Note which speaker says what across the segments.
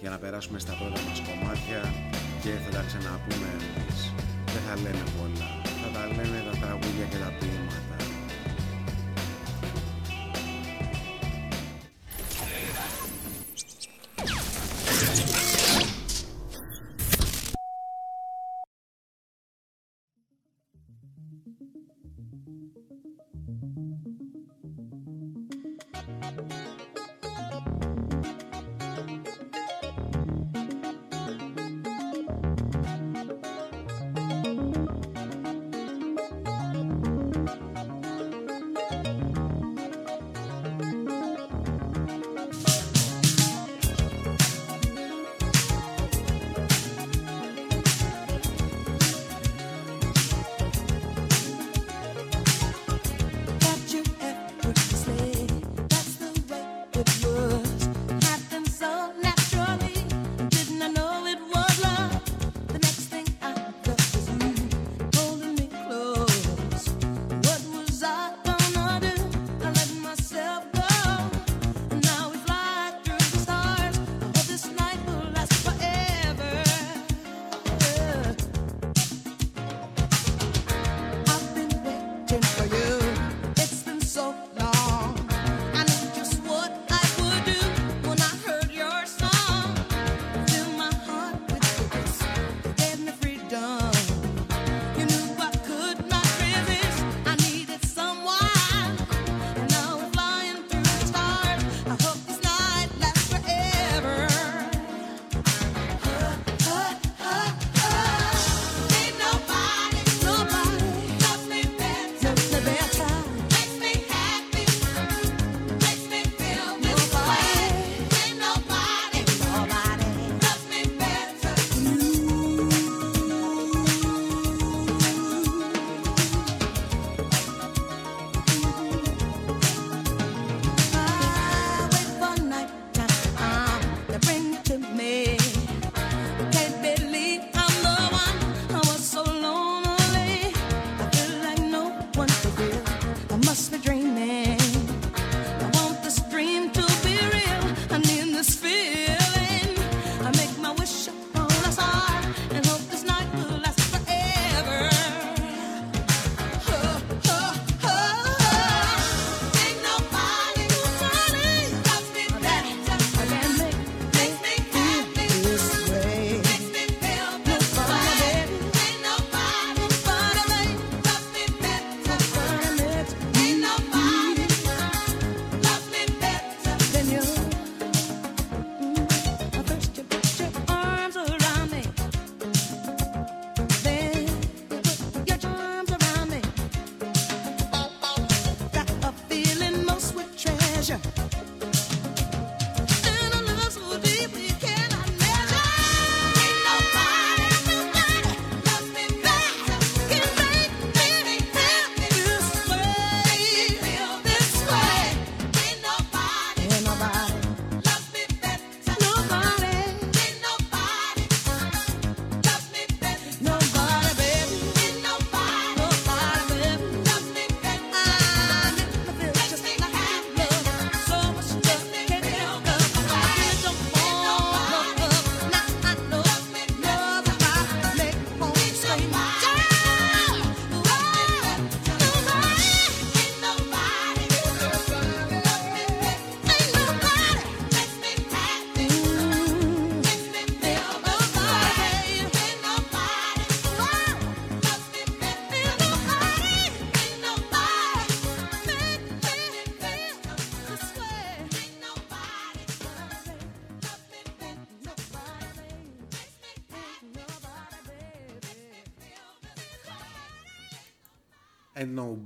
Speaker 1: για να περάσουμε στα πρώτα μας κομμάτια και θα τα ξαναπούμε εμείς. Δεν θα λέμε πολλά, θα τα λέμε τα τραγούδια και τα πίνουμε.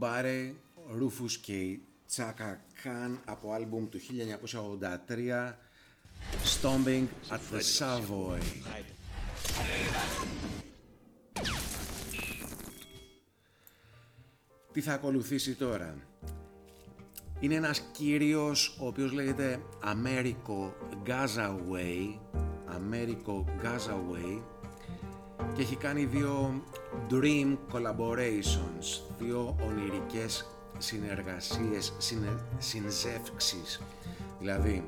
Speaker 1: And Nobody, Rufus K. Chaka Khan από άλμπουμ του 1983 Stomping at the Savoy. Τι θα ακολουθήσει τώρα; Είναι ένας κύριος ο οποίος λέγεται Americo Gazaway Americo Gazaway και έχει κάνει δύο dream collaborations, δύο ονειρικές συνεργασίες, συνε, συνζεύξεις. Δηλαδή,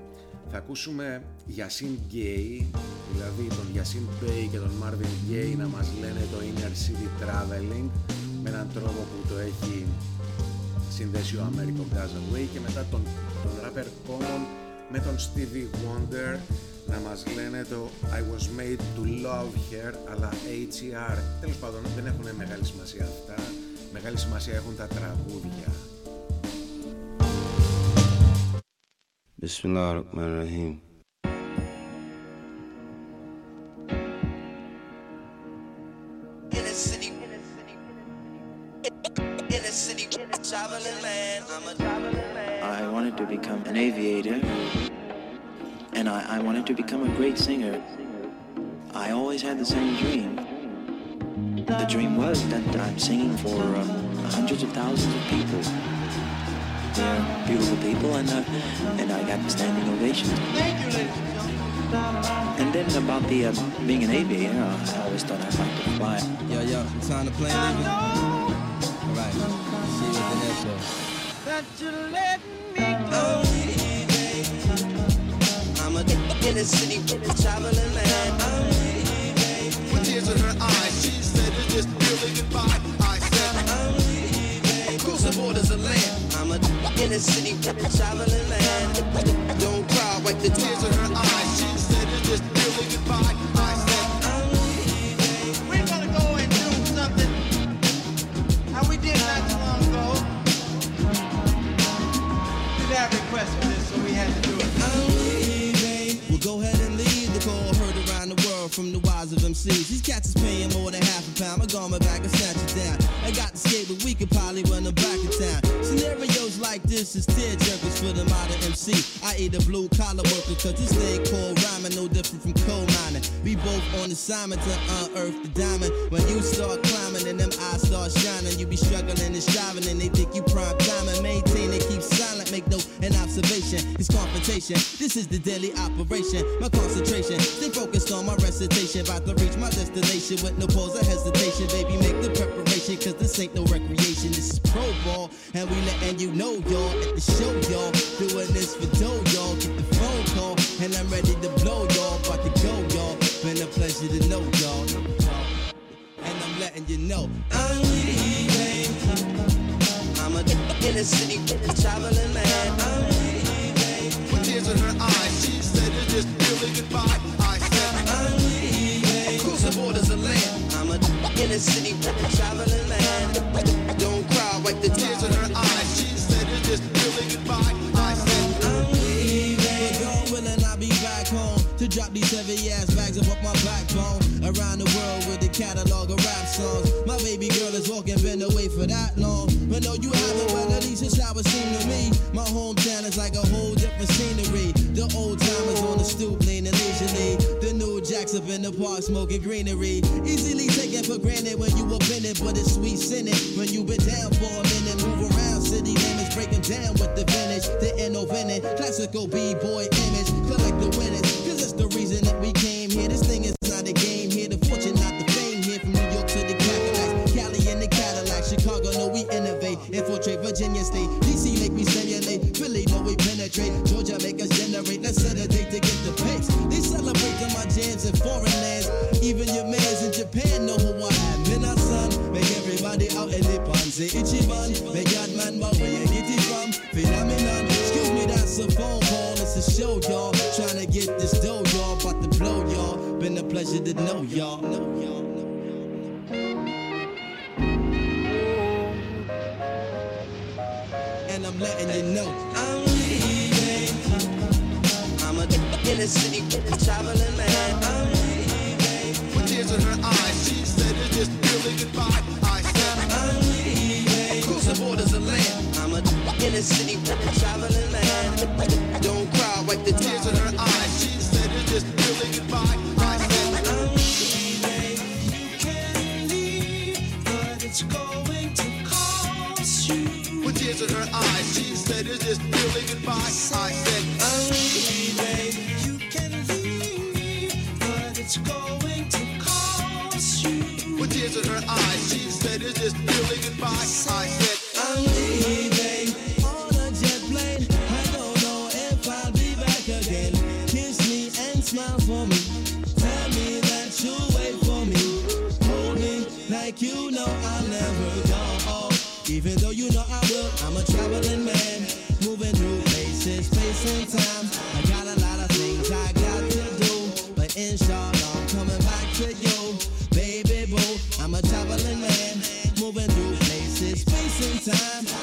Speaker 1: θα ακούσουμε Yasin Gay, δηλαδή τον Yasin Bey και τον Marvin Gaye να μας λένε το Inner City Traveling με έναν τρόπο που το έχει συνδέσει ο American Gazaway και μετά τον, τον rapper Common με τον Stevie Wonder να μας λένε το I was made to love her αλλά HER τέλος πάντων δεν έχουν μεγάλη σημασία αυτά. Μεγάλη σημασία έχουν τα τραγούδια.
Speaker 2: Bismillahirrahmanirrahim I wanted to become an aviator and I, I wanted to become a great singer. I always had the same dream. The dream was that I'm singing for um, hundreds of thousands of people. They're beautiful people, and uh, and I got the standing ovations. And then about the uh, being an aviator, uh, I always thought I'd like to fly.
Speaker 3: Yo, yo, time to play, nigga? All right, see you at the airport. That you let me go. I'm a inner city traveling man. I'm
Speaker 4: With tears in her eyes, she said it's just really goodbye. I said,
Speaker 3: I'm leaving.
Speaker 4: Across the borders of land.
Speaker 3: I'm a inner city traveling man. Don't cry, wipe the
Speaker 4: Tears in her
Speaker 3: the weekend, probably run about this is tear jerkers for the modern MC. I eat a blue collar worker, cause this thing called rhyming no different from coal mining. We both on assignment to unearth the diamond. When you start climbing and them eyes start shining, you be struggling and striving, and they think you prime and maintain it. Keep silent, make no an observation. It's confrontation. This is the daily operation. My concentration, stay focused on my recitation. About to reach my destination with no pause or hesitation. Baby, make the preparation, cause this ain't no recreation. This is pro ball, and we letting you know, y'all, at the show, y'all. Doing this for dough, y'all. Get the phone call, and I'm ready to blow, y'all. About to go, y'all. Been a pleasure to know, y'all. And I'm letting you know, I'm leaving. I'm a inner city traveling man. I'm leaving.
Speaker 4: with tears in her eyes, she said it's just really goodbye. I said,
Speaker 3: I'm leaving.
Speaker 4: across the borders of land.
Speaker 3: I'm a inner city traveling man. Don't cry, wipe the
Speaker 4: tears in her eyes,
Speaker 3: drop these heavy ass bags up off my backbone. Around the world with a catalog of rap songs. My baby girl is walking, been away for that long. But no, you haven't, well, at least it's how it seemed to me. My hometown is like a whole different scenery. The old timers on the stoop leaning leisurely. The new jacks up in the park smoking greenery. Easily taken for granted when you up in it, but it's sweet sinning. When you been down for a minute, move around city limits, breaking down with the vintage. The innovative, classical b-boy image. Collect the winners, that's the reason that we came here. This thing is not a game here. The fortune, not the fame here. From New York to the Cadillacs, Cali and the Cadillac, Chicago, know we innovate. Infiltrate Virginia State, DC make me stimulate. Philly, know we penetrate. Georgia make us generate. Let's set a date to get the pace. They celebrate on my jams in foreign lands. Even your mans in Japan know who I am. Then our son, make everybody out in the say Ichiban. Make God man, but where you get it from? Phenomenon. Excuse me, that's a phone call. It's a show, y'all. Trying to get this pleasure to know y'all. And I'm letting you know I'm leaving. I'm a in the city with a traveling man. I'm leaving.
Speaker 4: With tears in her eyes, she said it's just really goodbye. I said
Speaker 3: I'm leaving.
Speaker 4: Cross
Speaker 3: the borders of land,
Speaker 4: I'm a in
Speaker 3: the city with a traveling man. Don't cry, wipe the tears in her eyes. Like you know I'll never go. Even though you know I will, I'm a traveling man. Moving through places, space and time. I got a lot of things I got to do. But inshallah, I'm coming back to you. Baby boo, I'm a traveling man. Moving through places, space and time.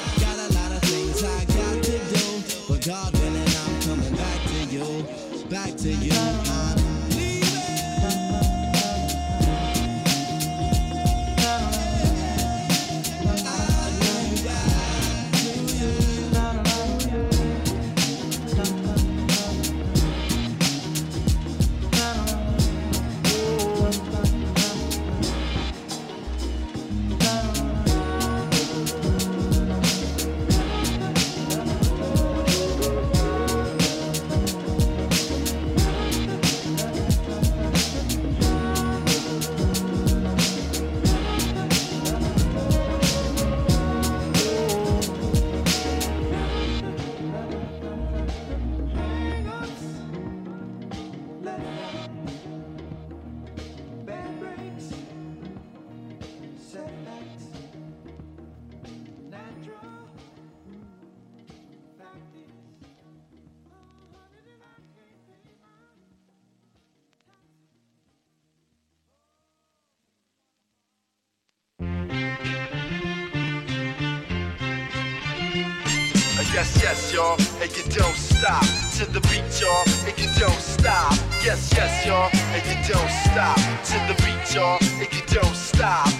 Speaker 5: And you don't stop to the beat, y'all, and you don't stop. Yes, yes, y'all, and you don't stop to the beat, y'all, and you don't stop.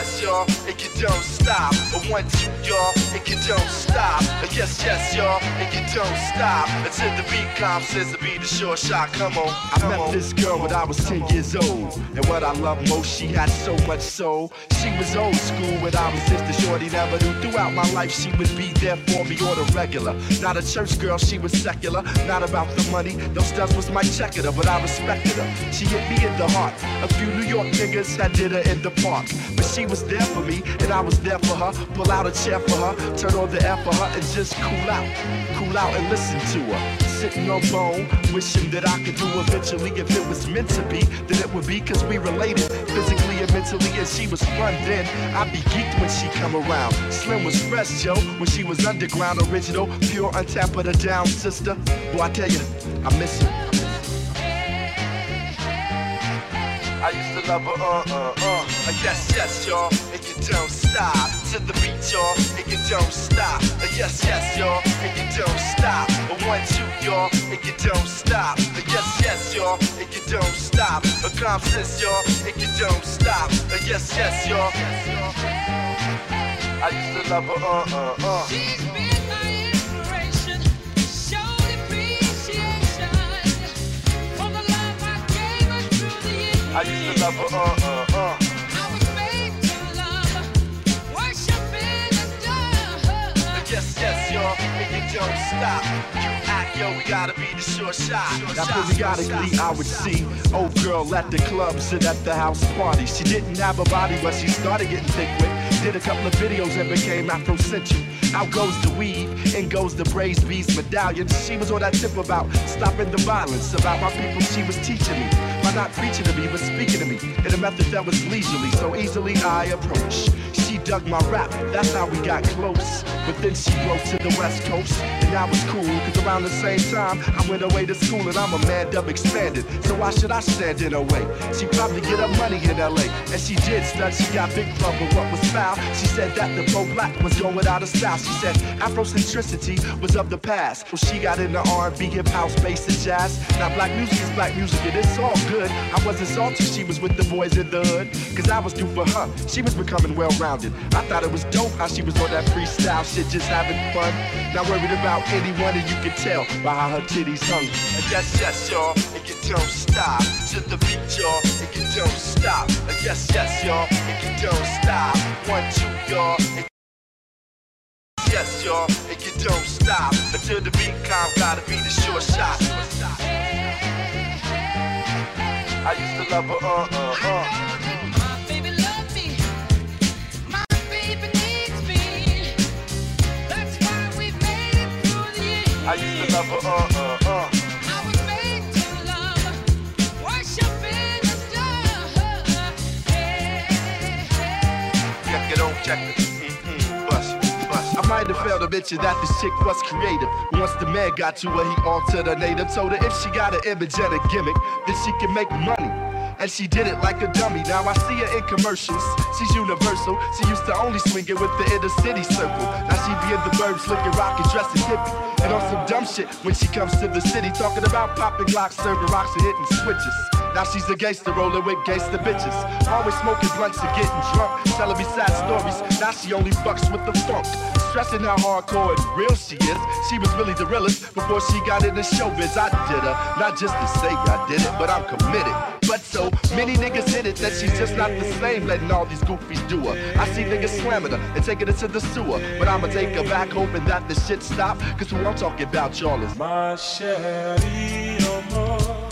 Speaker 5: Yes, y'all, and you don't stop. A one, two, y'all, and you don't stop. Uh, Yes, yes, y'all, and you don't stop until the beat comes. Says the beat is short shot. Come on, I met this girl when I was 10 years old, and what I love most, she had so much soul. She was old school when I was a shorty, never knew. Throughout my life, she would be there for me on the regular. Not a church girl, she was secular. Not about the money, those studs was my checker, but I respected her. She hit me in the heart. A few New York niggas had dinner in the park, but she was there for me, and I was there for her. Pull out a chair for her, turn on the air for her, and just cool out, cool out and listen to her. Sitting on bone, wishing that I could do eventually. If it was meant to be, then it would be, cause we related physically and mentally, and she was fun then. I'd be geeked when she come around. Slim was fresh, Joe, when she was underground, original, pure, untapped, but a down sister. Boy, I tell you, I miss her. I used to love her, uh, uh, uh. Uh, Yes, yes, y'all, and you don't stop. To the beat, y'all, and you don't stop. Uh, Yes, yes, y'all, and you don't stop. A one, two, y'all, and you don't stop. Uh, Yes, yes, y'all, and you don't stop. A confidence, y'all, and you don't stop. Uh, Yes, yes, y'all. I used to love her, uh, uh, uh.
Speaker 6: She's been my inspiration, showed appreciation for the love I gave her through the years.
Speaker 5: I used to love her, uh, uh, uh. Yes, y'all, don't stop. You act, yo, we gotta be the short shot.
Speaker 7: Now periodically I would see old girl at the club, sit at the house party. She didn't have a body, but she started getting thick with. Did a couple of videos and became Afrocentric. Out goes the weave, in goes the braised beast medallion. She was on that tip about stopping the violence, about my people she was teaching me. By not preaching to me, but speaking to me in a method that was leisurely, so easily I approach. Dug my rap, that's how we got close. But then she broke to the west coast, and I was cool, cause around the same time I went away to school and I'm a man dub expanded. So why should I stand in her way? She probably get her money in LA, and she did stud, she got big love, but what was foul? She said that the pro black was going out of style. She said Afrocentricity was of the past. Well, she got into R&B, hip house, bass, and jazz. Now black music is black music, and it's all good. I wasn't salty, she was with the boys in the hood, cause I was due for her. She was becoming well-rounded. I thought it was dope how she was on that freestyle shit, just having fun. Not worried about anyone, and you can tell by how her titties hung.
Speaker 5: Yes, yes, y'all, and you don't stop. To the beat, y'all, and you don't stop. Yes, yes, y'all, and you don't stop. One, two, y'all, and yes, y'all, and you don't stop. Until the beat come, gotta be the short shot. I used to love her, uh, uh, uh. I used to love her, uh, uh, uh.
Speaker 6: I was made to love, worship in the love. Hey, hey,
Speaker 5: Check it on, check it. Mm-mm, bust, bust.
Speaker 7: I might have failed to mention that this chick was creative. Once the man got to her, he altered her native. Told her if she got an image and a gimmick, then she can make money. And she did it like a dummy. Now I see her in commercials. She's universal. She used to only swing it with the inner city circle. Now she be in the burbs looking rockin', dressing hippie. And on some dumb shit when she comes to the city, talking about popping glocks, serving rocks, and hitting switches. Now she's a gangster rolling with gangster bitches. Always smoking blunts and getting drunk, telling me sad stories. Now she only fucks with the funk. Stressing how hardcore and real she is. She was really the realest before she got into showbiz. I did her, not just to say I did it, but I'm committed. But so many niggas hit it that she's just not the same, letting all these goofies do her. I see niggas slamming her and taking her to the sewer. But I'ma take her back, hoping that the shit stop. Cause who I'm talking about, y'all, is
Speaker 8: chérie, oh mon,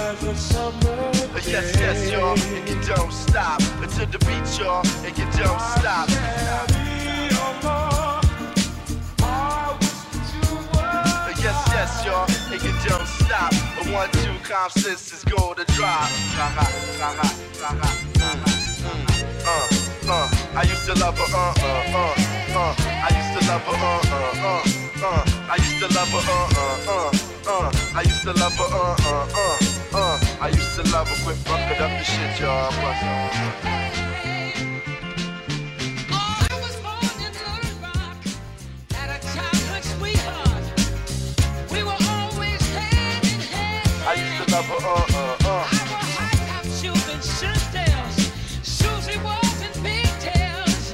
Speaker 8: as a summer
Speaker 5: Yes, yes, y'all, and you don't stop. Until the beat, y'all, and you don't stop. Yes, y'all, and you don't stop. A one, two, calm senses go to drop. Uh, uh, I used to love her, uh, uh, uh, uh. I used to love her, uh, uh, uh, uh. I used to love her, uh, uh, uh, uh. I used to love her, uh, uh, uh, uh. I used to love her, quit fucking up the shit, y'all.
Speaker 6: I
Speaker 5: used to love her, uh, uh, uh.
Speaker 6: I wore high-top shoes and shirt-tails, shoes and pigtails.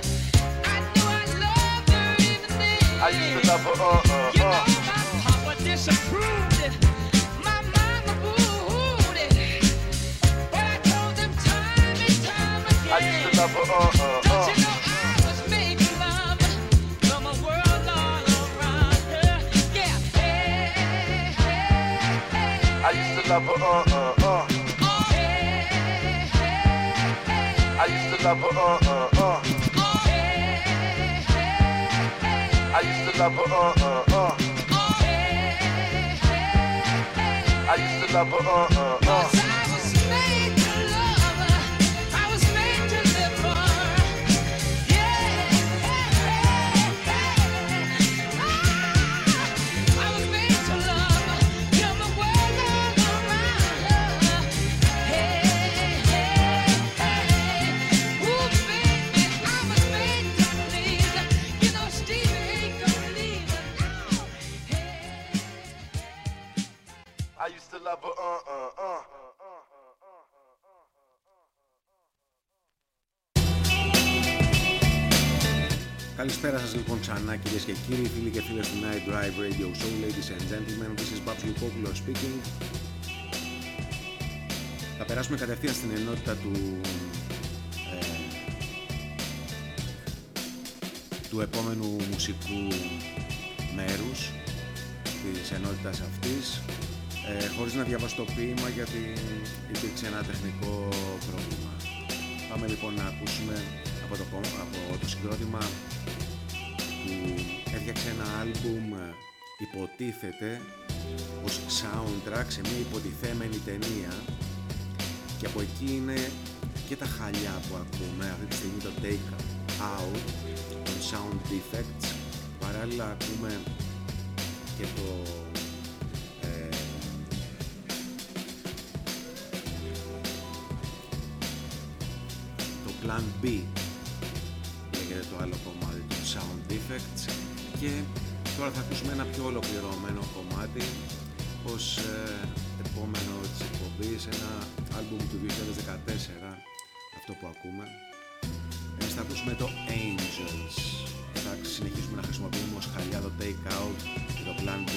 Speaker 6: I knew I loved her even then.
Speaker 5: I used to love her, uh, uh,
Speaker 6: You know
Speaker 5: uh.
Speaker 6: my papa disapproved it. My mama booed it. But I told them time and time again.
Speaker 5: I used to love her, uh, uh,
Speaker 6: love her,
Speaker 5: uh, uh, uh. I used to love her, uh, uh, uh. I used to love her, uh, uh, uh. I used to love her, uh, uh, uh.
Speaker 1: Καλησπέρα σας λοιπόν ξανά κυρίες και κύριοι, φίλοι και φίλες του Night Drive Radio Show, ladies and gentlemen, this is Babs Lukopoulos speaking. Θα περάσουμε κατευθείαν στην ενότητα του, ε, του επόμενου μουσικού μέρους της ενότητας αυτής ε, χωρίς να διαβάσω το ποίημα γιατί υπήρξε ένα τεχνικό πρόβλημα. Πάμε λοιπόν να ακούσουμε από το, κο- από το συγκρότημα που έφτιαξε ένα άλμπουμ ε, υποτίθεται ως soundtrack σε μια υποτιθέμενη ταινία. Και από εκεί είναι και τα χαλιά που ακούμε αυτή τη στιγμή το Take Out των Sound Defects παράλληλα ακούμε και το ε, το Plan B λέγεται το άλλο κομμάτι των Sound Defects και τώρα θα ακούσουμε ένα πιο ολοκληρωμένο κομμάτι ως ε, επόμενο της εκπομπής ένα άλμπουμ του 2014 αυτό που ακούμε. Εμείς θα ακούσουμε το Angels. Θα συνεχίσουμε να χρησιμοποιούμε ως χαλιά το Take Out και το Plan B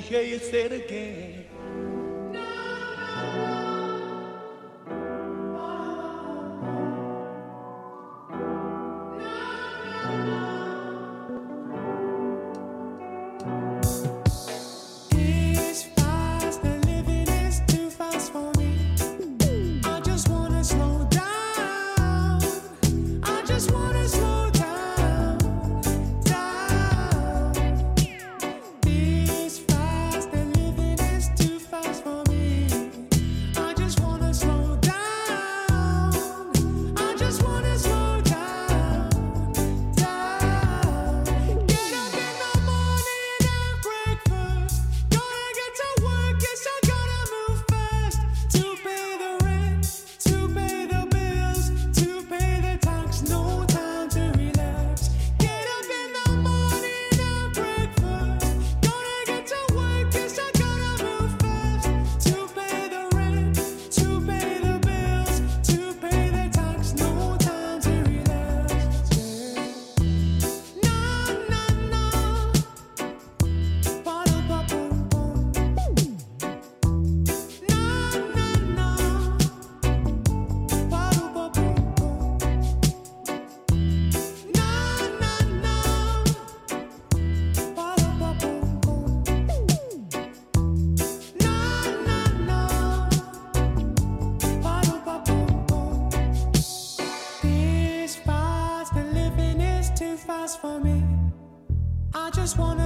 Speaker 9: hear you say it again.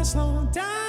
Speaker 10: slow down.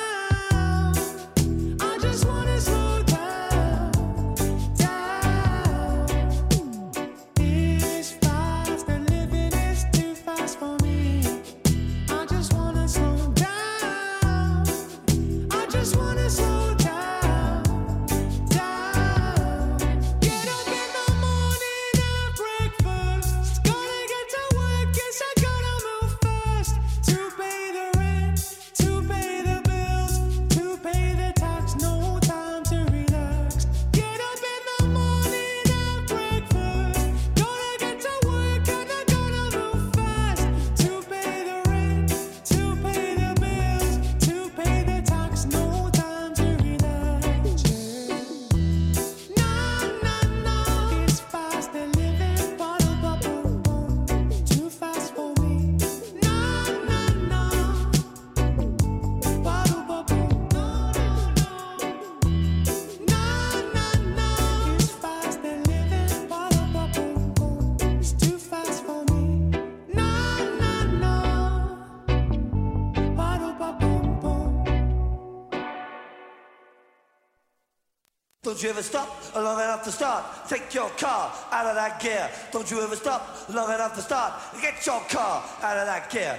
Speaker 9: Don't you ever stop long enough to start. Take your car out of that gear. Don't you ever stop long enough to start. Get your car out of that gear.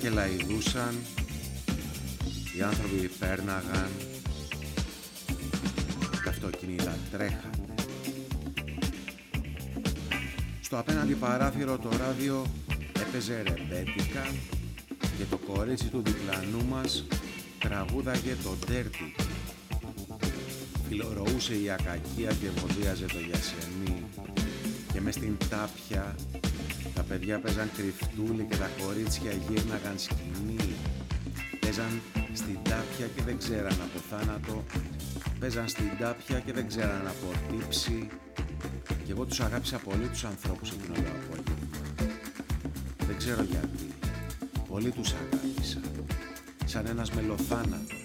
Speaker 11: Και λαϊδούσαν, οι άνθρωποι πέρναγαν, τα αυτοκίνητα τρέχανε. Στο απέναντι παράθυρο το ράδιο έπαιζε ρεμπέτικα και το κορίτσι του διπλανού μας τραγούδαγε το ντέρτι Φιλορωούσε η ακακία και βοδίαζε το γιασεμί και μες στην τάπια τα παιδιά παίζαν κρυφτούλι και τα κορίτσια γύρναγαν σκηνή. Παίζαν στην τάπια και δεν ξέραν από θάνατο, παίζαν στην τάπια και δεν ξέραν από τύψη και εγώ τους αγάπησα πολύ τους ανθρώπους εκείνο το απόγευμα. Δεν ξέρω γιατί, πολύ τους αγάπησα, σαν ένας μελοθάνατος.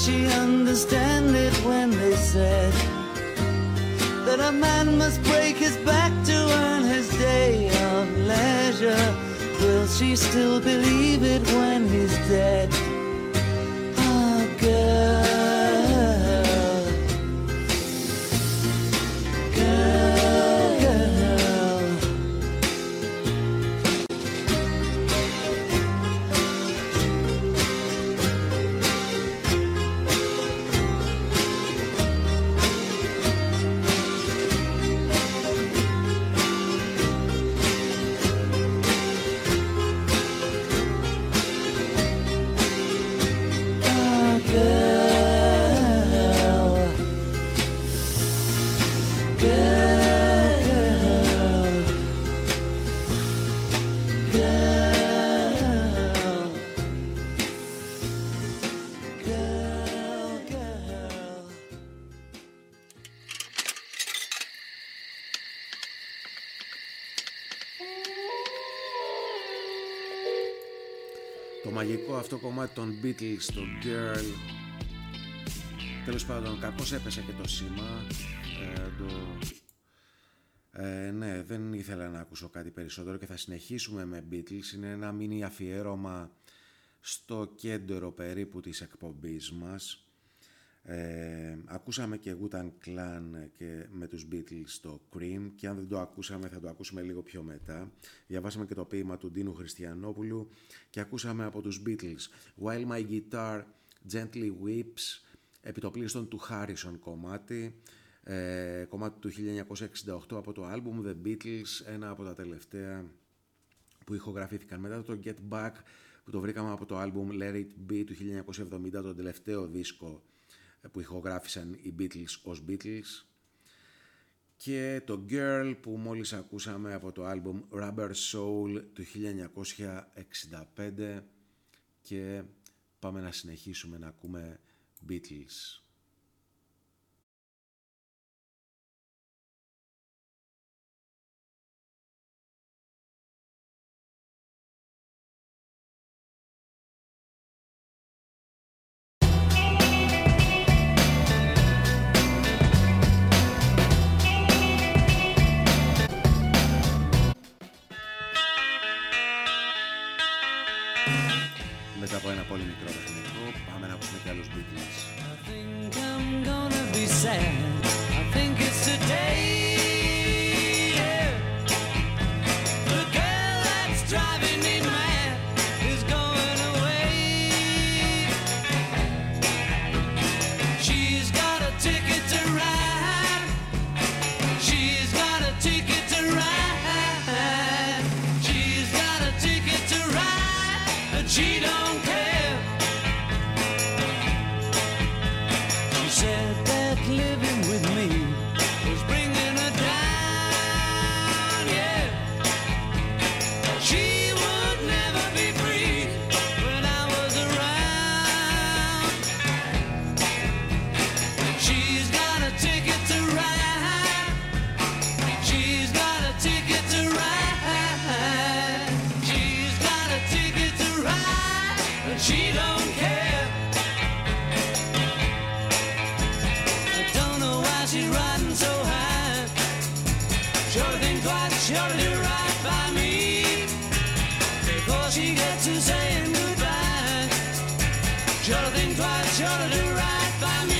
Speaker 10: She
Speaker 11: understand it when they said that a man must break his back to earn his day of leisure? Will she still believe it when he's dead?
Speaker 1: Κομμάτι των Beatles, το Girl Τέλος πάντων, κακώς έπεσε και το σήμα ε, το... Ε, ναι, δεν ήθελα να ακούσω κάτι περισσότερο και θα συνεχίσουμε με Beatles. Είναι ένα μίνι αφιέρωμα στο κέντρο περίπου της εκπομπής μας. Ε, ακούσαμε και Wu-Tang Clan και με τους Beatles το Cream και αν δεν το ακούσαμε θα το ακούσουμε λίγο πιο μετά. Διαβάσαμε και το ποίημα του Ντίνου Χριστιανόπουλου και ακούσαμε από τους Beatles While My Guitar Gently Weeps επιτοπλίστων του Harrison κομμάτι ε, κομμάτι του 1968 από το άλμπουμ The Beatles ένα από τα τελευταία που ηχογραφήθηκαν μετά το Get Back που το βρήκαμε από το άλμπουμ Let It Be του 1970 το τελευταίο δίσκο που ηχογράφησαν οι Beatles ως Beatles και το Girl που μόλις ακούσαμε από το άλμπουμ Rubber Soul του 1965 και πάμε να συνεχίσουμε να ακούμε Beatles. Ένα πολύ μικρό παιχνικό πάμε να ακούσουμε και άλλους Beatles.
Speaker 11: Sure think twice, sure do right by me.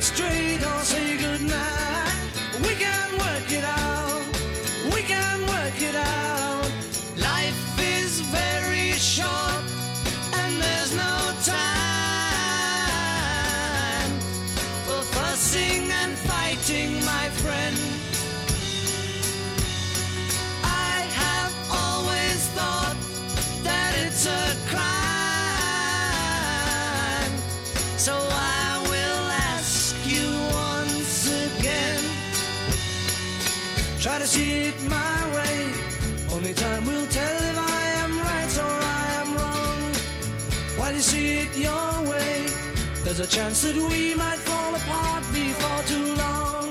Speaker 12: straight say there's a chance that we might fall apart before too long.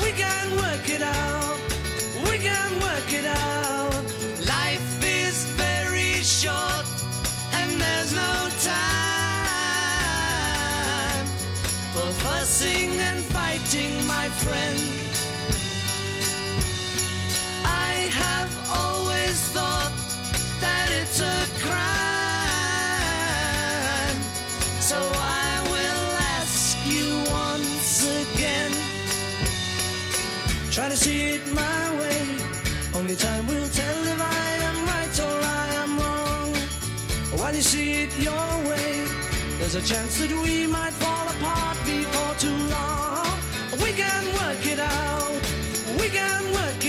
Speaker 12: We can work it out. We can work it out. Life is very short and there's no time for fussing and fighting, my friend. I have always thought that it's a crime. Try to see it my way. Only time will tell if I am right or I am wrong. While you see it your way, there's a chance that we might fall apart before too long. We can work it out. We can work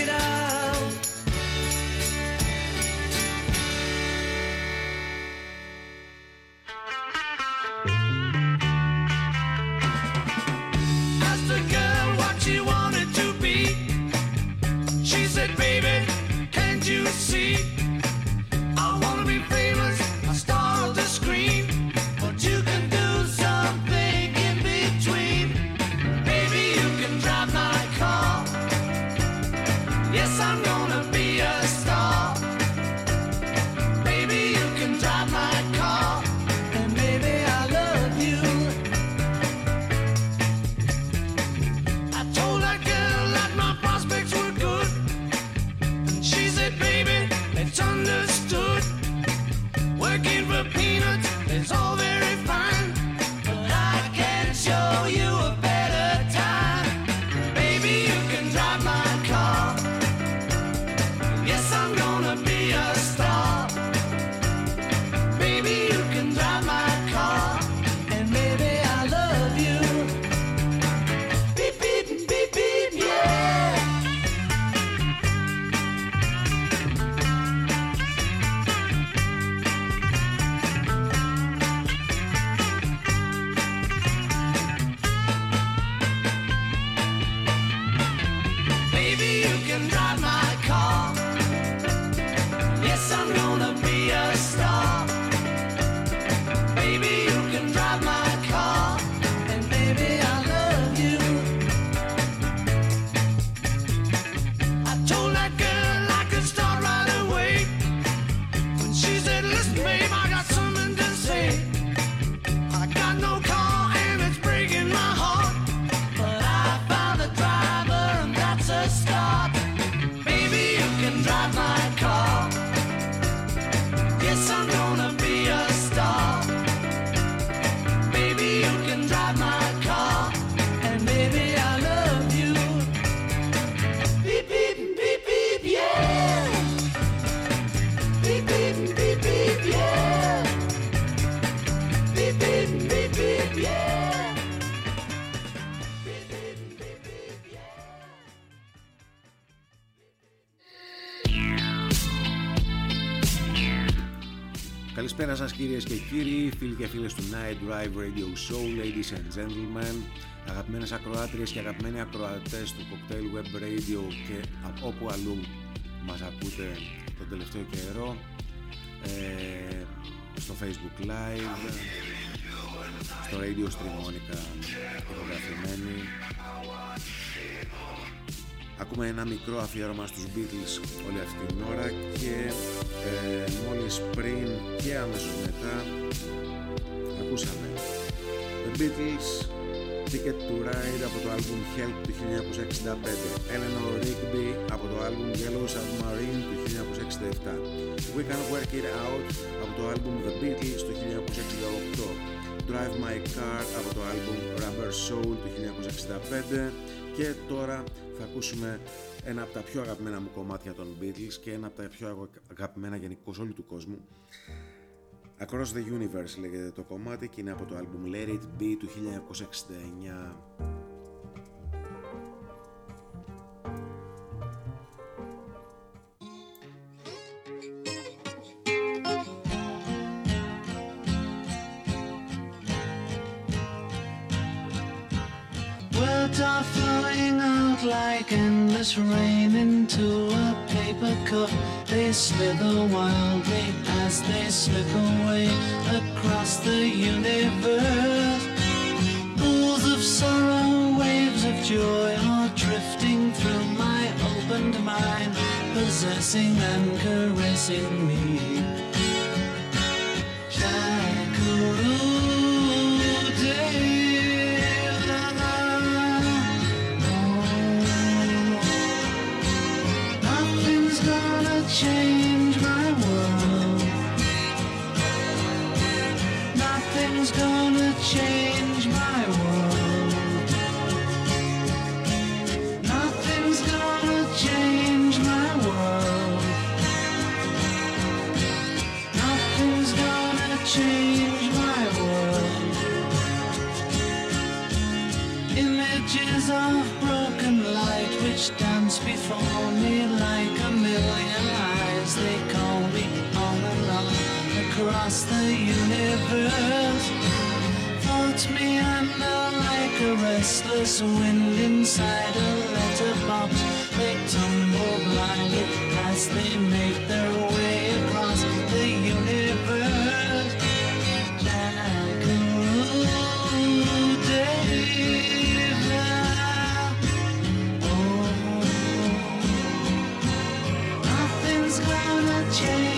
Speaker 1: Καλησπέρα σας κυρίες και κύριοι, φίλοι και φίλες του Night Drive Radio Show, ladies and gentlemen, αγαπημένες ακροάτριες και αγαπημένοι ακροατές του Cocktail Web Radio και από όπου αλλού μας ακούτε τον τελευταίο καιρό, ε, στο Facebook Live, στο Radio Stream Monica ηχογραφημένη. Ακούμε ένα μικρό αφιέρωμα στους Beatles όλη αυτή την ώρα και ε, μόλις πριν και αμέσως μετά ακούσαμε The Beatles Ticket to Ride από το album Help του 1965 Eleanor Rigby από το album Yellow Submarine του 1967 We Can Work It Out από το album The Beatles του 1968 Drive My Car από το album Rubber Soul του 1965 και τώρα θα ακούσουμε ένα από τα πιο αγαπημένα μου κομμάτια των Beatles και ένα από τα πιο αγαπημένα γενικώ όλου του κόσμου. Across the Universe λέγεται το κομμάτι και είναι από το album Let It Be του 1969
Speaker 11: Words are flowing out like endless rain into a paper cup. They slither wildly as they slip away across the universe. Pools of sorrow, waves of joy are drifting through my opened mind, possessing and caressing me. Nothing's change my world. Nothing's gonna change my world. Nothing's gonna change my world. Nothing's gonna change my world. Images of dance before me like a million eyes. They call me on and across the universe. Float me under like a restless wind inside a letterbox. They tumble blindly as they make their way across change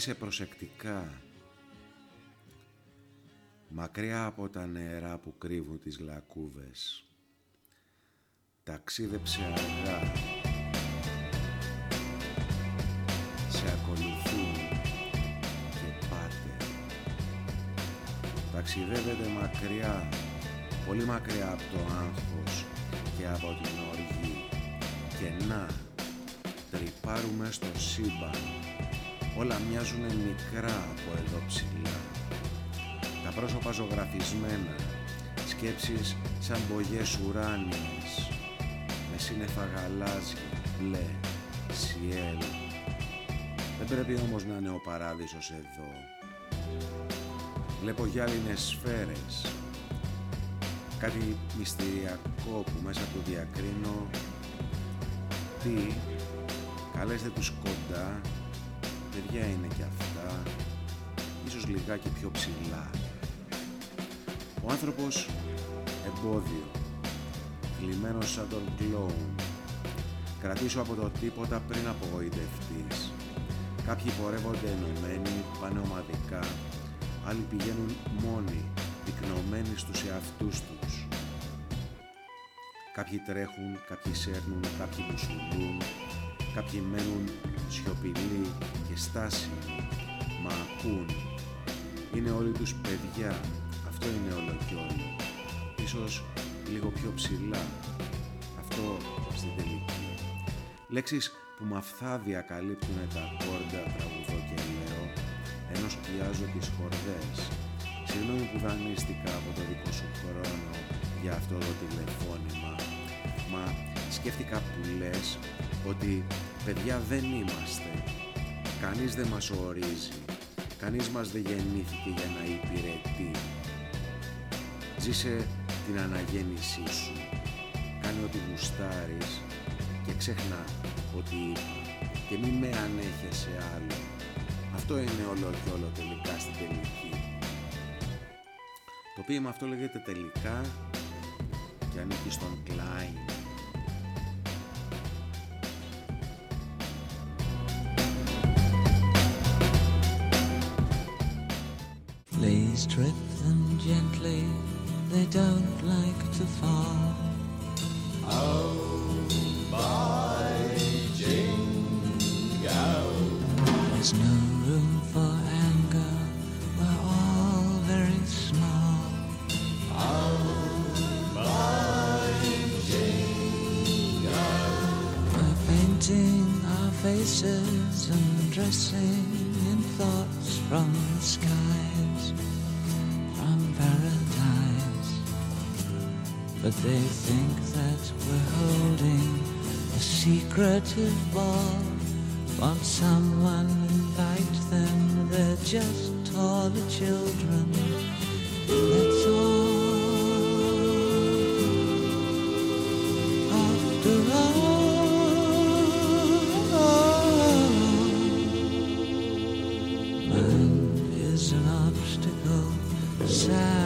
Speaker 1: είσαι προσεκτικά μακριά από τα νερά που κρύβουν τις λακκούβες. Ταξίδεψε αργά. Σε ακολουθούν και πάτε. Ταξιδεύετε μακριά, πολύ μακριά από το άγχος και από την οργή. Και να, τρυπάρουμε στο σύμπαν Όλα μοιάζουν μικρά από εδώ ψηλά. Τα πρόσωπα ζωγραφισμένα, σκέψεις σαν μπογιές ουράνιες, με σύννεφα γαλάζια, μπλε, σιέλ. Δεν πρέπει όμως να είναι ο παράδεισος εδώ. Βλέπω γυάλινες σφαίρες, κάτι μυστηριακό που μέσα του διακρίνω τι, καλέστε τους κοντά, παιδιά είναι κι αυτά, ίσως λιγάκι πιο ψηλά. Ο άνθρωπος εμπόδιο, κλειμένος σαν τον κλόουν. Κρατήσου από το τίποτα πριν απογοητευτείς. Κάποιοι πορεύονται ενωμένοι, πάνε ομαδικά, άλλοι πηγαίνουν μόνοι, πυκνωμένοι στους εαυτούς τους. Κάποιοι τρέχουν, κάποιοι σέρνουν, κάποιοι μουσουλούν, κάποιοι μένουν σιωπηλοί και στάσιμοι, μα ακούν. Είναι όλοι τους παιδιά, αυτό είναι όλο και όλο. Ίσως λίγο πιο ψηλά, αυτό στην τελική. Λέξεις που με αυθάδια καλύπτουν τα κόρντα, τραγουδό και λέω, ενώ σκιάζω τις χορδές. Συγγνώμη που δανείστηκα από το δικό σου χρόνο για αυτό το τηλεφώνημα, μα σκέφτηκα που λες ότι παιδιά δεν είμαστε. Κανείς δεν μας ορίζει. Κανείς μας δεν γεννήθηκε για να υπηρετεί. Ζήσε την αναγέννησή σου. Κάνε ό,τι γουστάρεις και ξέχνα ότι είπα. Και μη με ανέχεσαι άλλο. Αυτό είναι όλο και όλο τελικά στην τελική. Το ποίημα αυτό λέγεται τελικά και ανήκει στον Κλάιν.
Speaker 12: Tread them gently, they don't like to fall.
Speaker 13: Oh, my jingle.
Speaker 12: There's no room for anger, we're all very small.
Speaker 13: Oh, my jingle.
Speaker 12: We're painting our faces and dressing in thoughts from the from paradise. But they think that we're holding a secretive ball. Want someone invite them, they're just taller children. That's all. After all, side.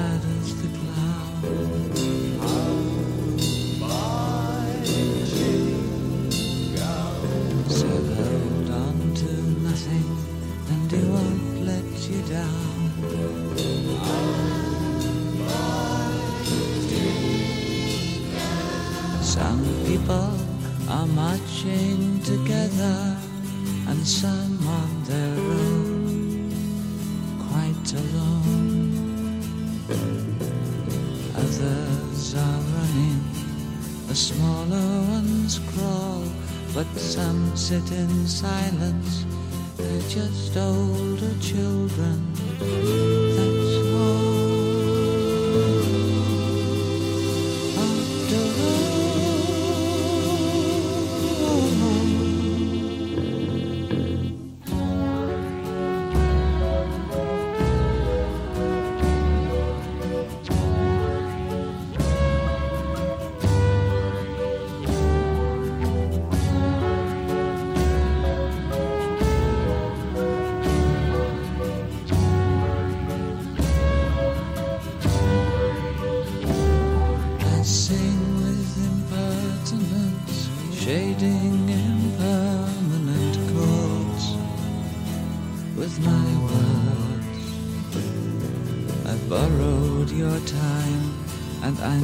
Speaker 12: Sit in silence. They're just older children. That's all.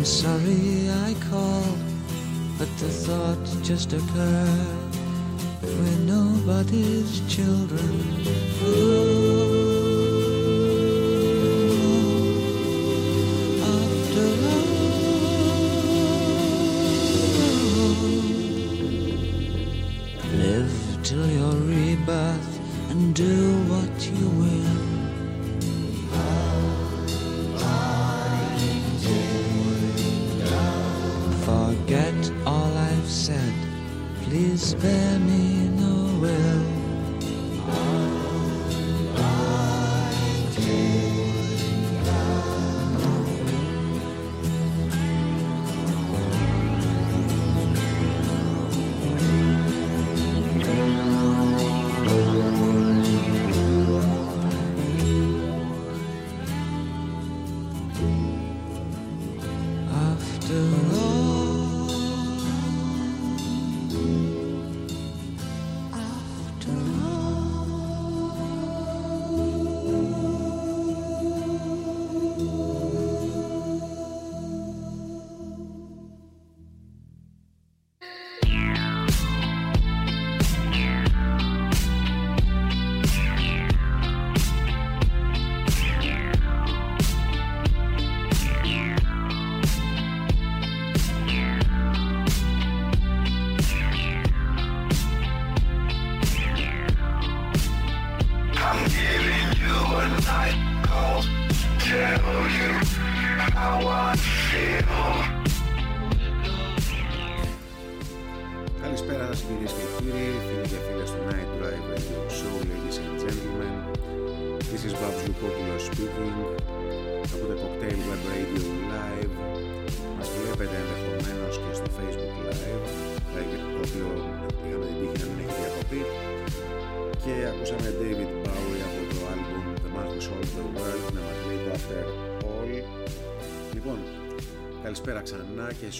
Speaker 12: I'm sorry I called, but the thought just occurred. We're nobody's children.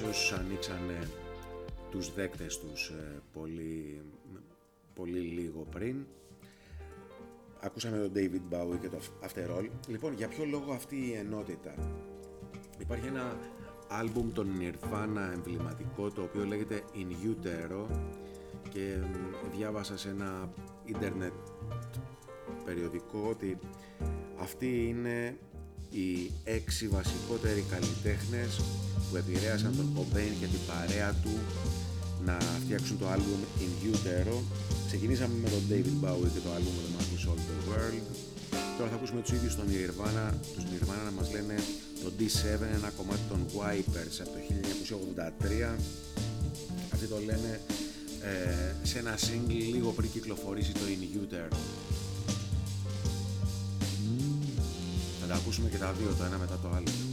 Speaker 1: Σε όσους ανοίξανε τους δέκτες τους ε, πολύ, πολύ λίγο πριν. Ακούσαμε τον David Bowie και το After All. Λοιπόν, για ποιο λόγο αυτή η ενότητα; Υπάρχει ένα άλμπουμ των Nirvana εμβληματικό το οποίο λέγεται In Utero και μ, διάβασα σε ένα ίντερνετ περιοδικό ότι αυτοί είναι οι έξι βασικότεροι καλλιτέχνες που επηρέασαν τον Cobain και την παρέα του να φτιάξουν το άλμπουμ In Utero. Ξεκινήσαμε με τον David Bowie και το άλμπουμ The Man Who Sold the World. Τώρα θα ακούσουμε τους ίδιους τον Nirvana, τους Nirvana να μας λένε το D7, ένα κομμάτι των Wipers από το 1983. Αυτοί το λένε ε, σε ένα single λίγο πριν κυκλοφορήσει το In Utero. Θα τα ακούσουμε και τα δύο το ένα μετά το άλλο.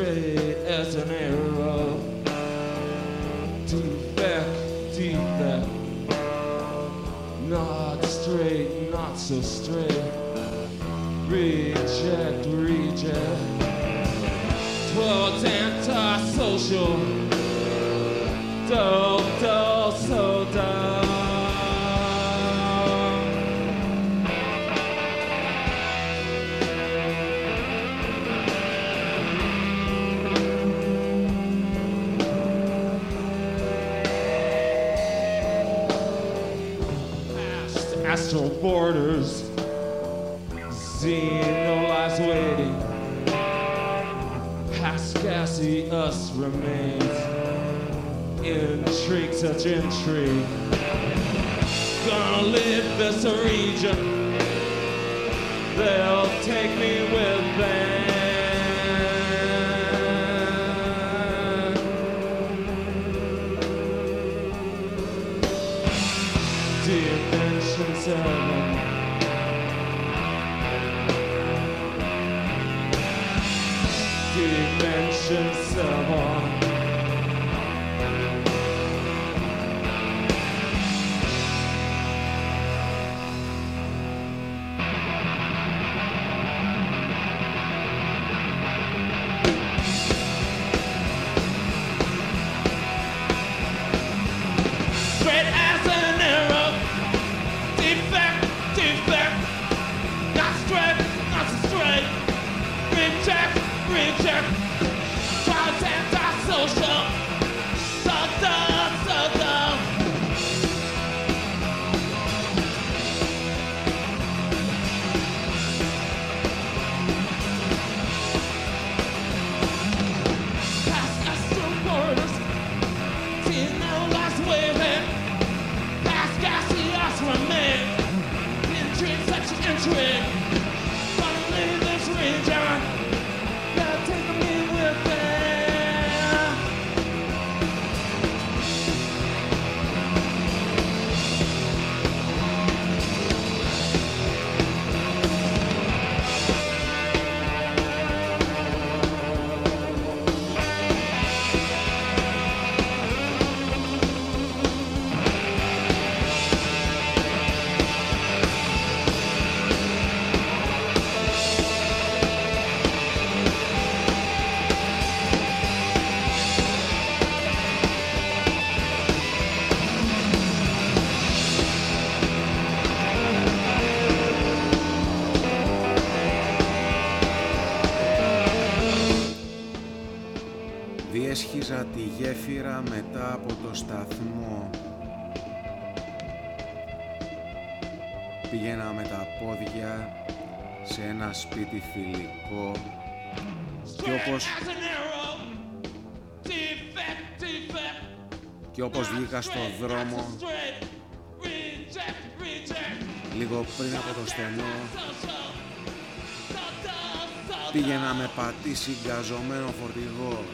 Speaker 10: as an arrow.
Speaker 14: Take me
Speaker 1: σταθμό. Πήγαινα με τα πόδια σε ένα σπίτι φιλικό και όπως,
Speaker 14: As an arrow. Defect, defect.
Speaker 1: και όπως βγήκα στο δρόμο
Speaker 14: Straight. Reject, reject.
Speaker 1: λίγο πριν από το στενό πήγαινα με πατήσει γκαζωμένο φορτηγό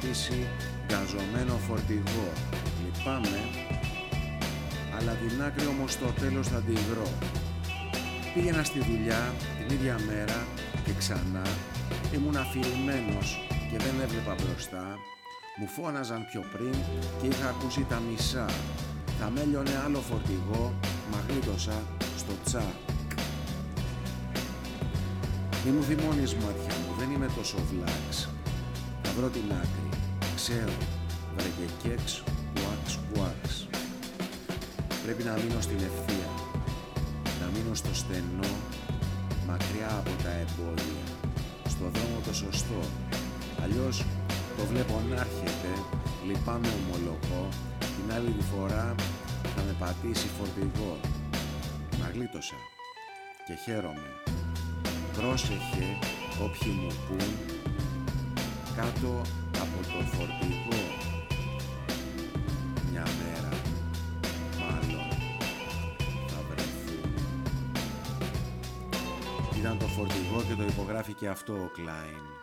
Speaker 1: πατήσει γκαζωμένο φορτηγό. Λυπάμαι, αλλά την άκρη όμως το τέλος θα τη βρω. Πήγαινα στη δουλειά την ίδια μέρα και ξανά ήμουν αφηρημένος και δεν έβλεπα μπροστά. Μου φώναζαν πιο πριν και είχα ακούσει τα μισά. Θα μέλιωνε άλλο φορτηγό, μαγνήτωσα στο τσάκ. Μη μου μάτια μου, δεν είμαι τόσο βλάξ. Θα βρω την άκρη ξέο, βρεγεκέξ, ουάξ, ουάξ. Πρέπει να μείνω στην ευθεία, να μείνω στο στενό, μακριά από τα εμπόδια, στο δρόμο το σωστό. Αλλιώς το βλέπω να έρχεται, λυπάμαι ομολογώ, την άλλη φορά θα με πατήσει φορτηγό. Μα γλίτωσα και χαίρομαι. Πρόσεχε όποιοι μου πούν κάτω το φορτηγό. Μια μέρα μάλλον θα βρεθούν Ήταν το φορτηγό και το υπογράφηκε αυτό ο Κλάιν.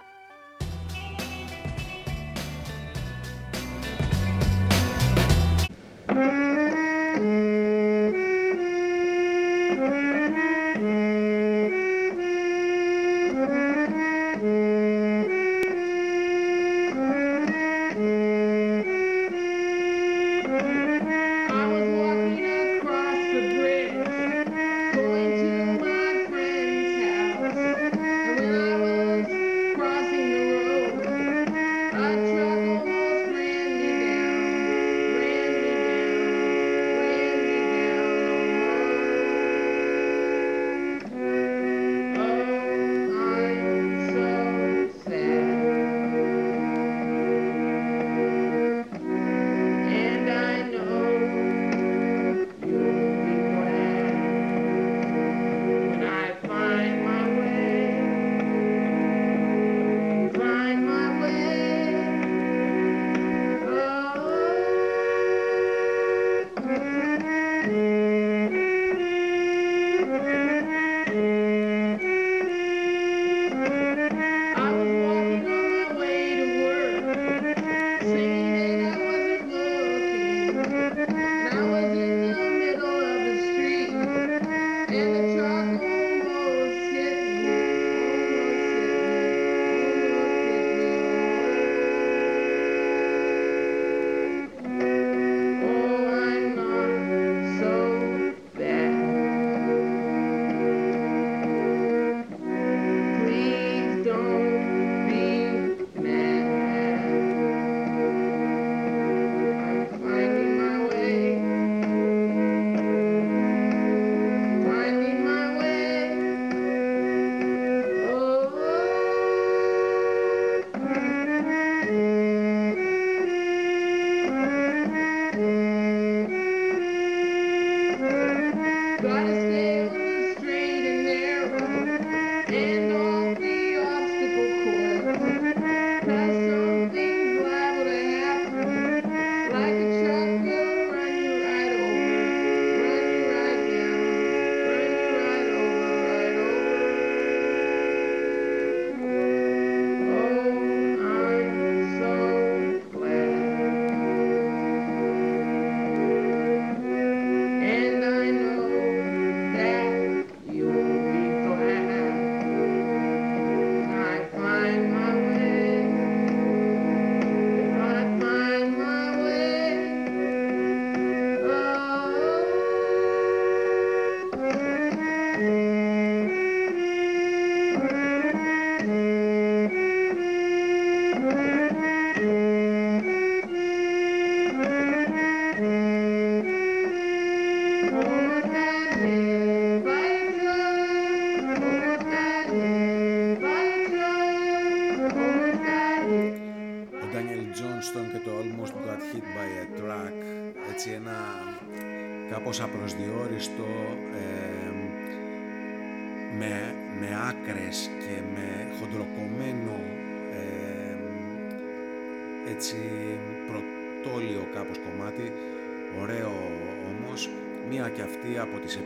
Speaker 1: από τις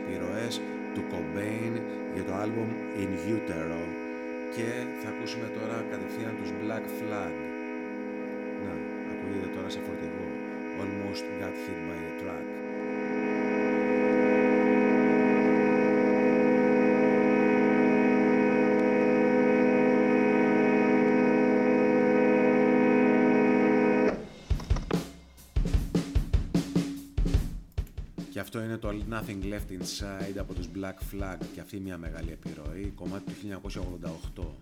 Speaker 1: Αυτό είναι το Nothing Left Inside από τους Black Flag και αυτή μια μεγάλη επιρροή, κομμάτι του 1988.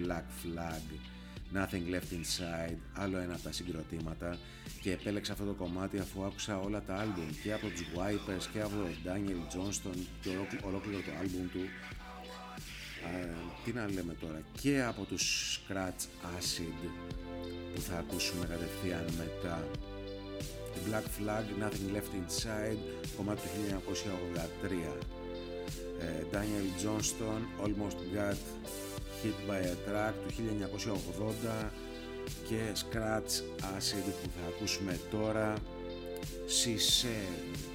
Speaker 1: Black Flag, Nothing Left Inside, άλλο ένα από τα συγκροτήματα και επέλεξα αυτό το κομμάτι αφού άκουσα όλα τα άλμπουμ και από τους Wipers και από τον Daniel Johnston και ολόκλη- ολόκληρο το άλμπουμ του. Ε, τι να λέμε τώρα, και από τους Scratch Acid που θα ακούσουμε κατευθείαν μετά. Η Black Flag, Nothing Left Inside, κομμάτι του 1983. Ε, Daniel Johnston, Almost Got Hit by a Truck του 1980 και Scratch Acid που θα ακούσουμε τώρα Cicero.
Speaker 15: I'm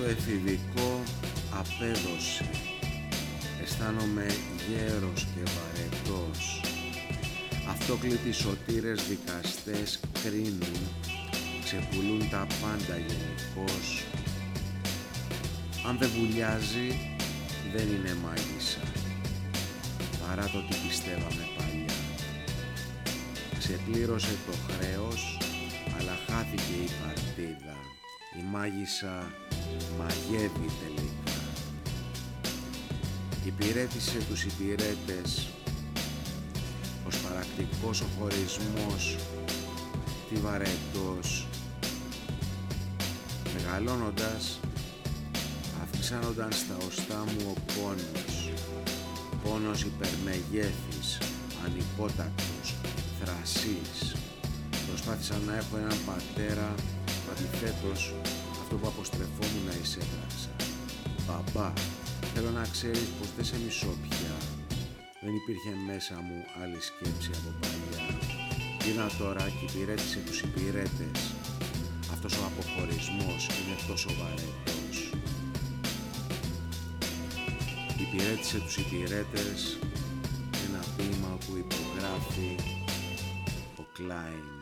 Speaker 1: άγχος το εφηβικό απέδωσε. Αισθάνομαι γέρος και βαρετός. Αυτόκλητοι σωτήρες δικαστές κρίνουν, ξεπουλούν τα πάντα γενικώς. Αν δεν βουλιάζει, δεν είναι μάγισσα. Παρά το τι πιστεύαμε παλιά. Ξεπλήρωσε το χρέος, αλλά χάθηκε η παρτίδα. Η μάγισσα μαγεύει τελικά. Υπηρέτησε τους υπηρέτες ως παρακτικός ο χωρισμός τι βαρετός μεγαλώνοντας αυξάνονταν στα οστά μου ο πόνος πόνος υπερμεγέθης ανυπότακτος θρασής προσπάθησα να έχω έναν πατέρα που αντιθέτως αυτό που αποστρεφόμουν να εισέπραξα μπαμπά θέλω να ξέρεις πως δεν σε μισώ πια δεν υπήρχε μέσα μου άλλη σκέψη από παλιά. Γίνα τώρα και υπηρέτησε τους υπηρέτες. Αυτός ο αποχωρισμός είναι τόσο βαρετός. Υπηρέτησε τους υπηρέτες ένα ποίημα που υπογράφει ο Κλάιν.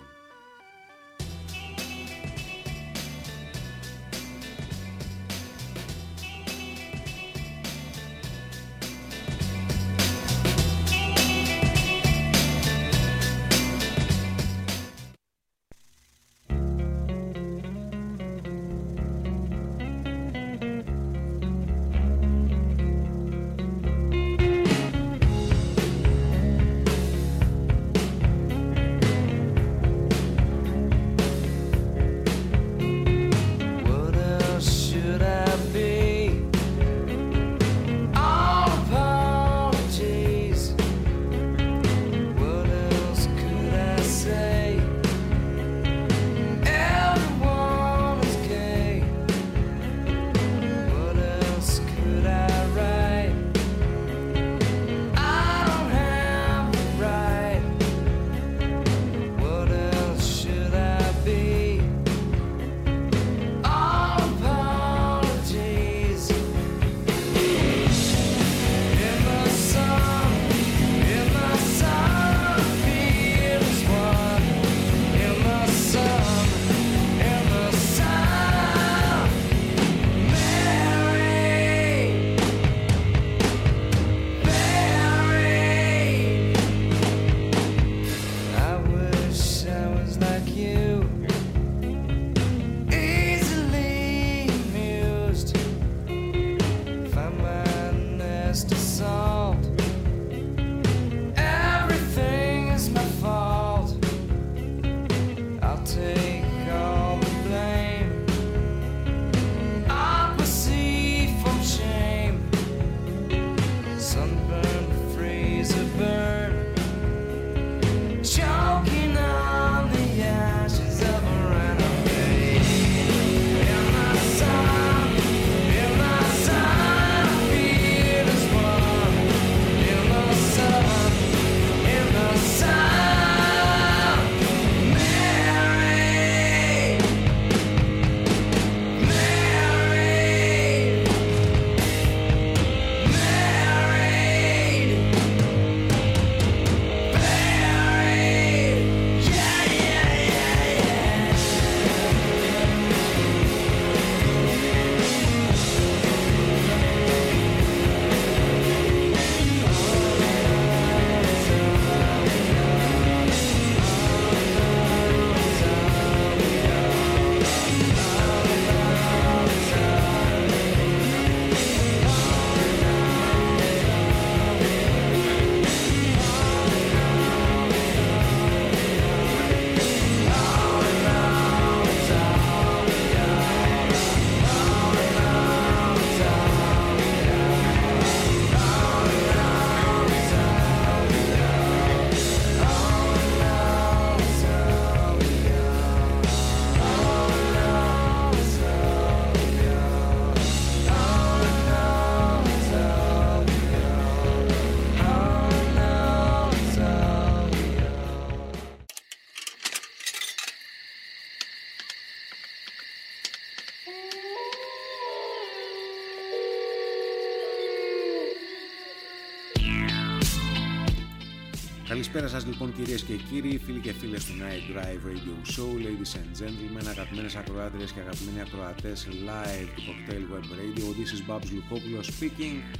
Speaker 16: Καλησπέρα σας λοιπόν κυρίες και κύριοι, φίλοι και φίλες του Night Drive Radio Show, ladies and gentlemen, αγαπημένες ακροάτριες και αγαπημένοι ακροατές live του Cocktail Web Radio. This is Babs Lukopoulos speaking.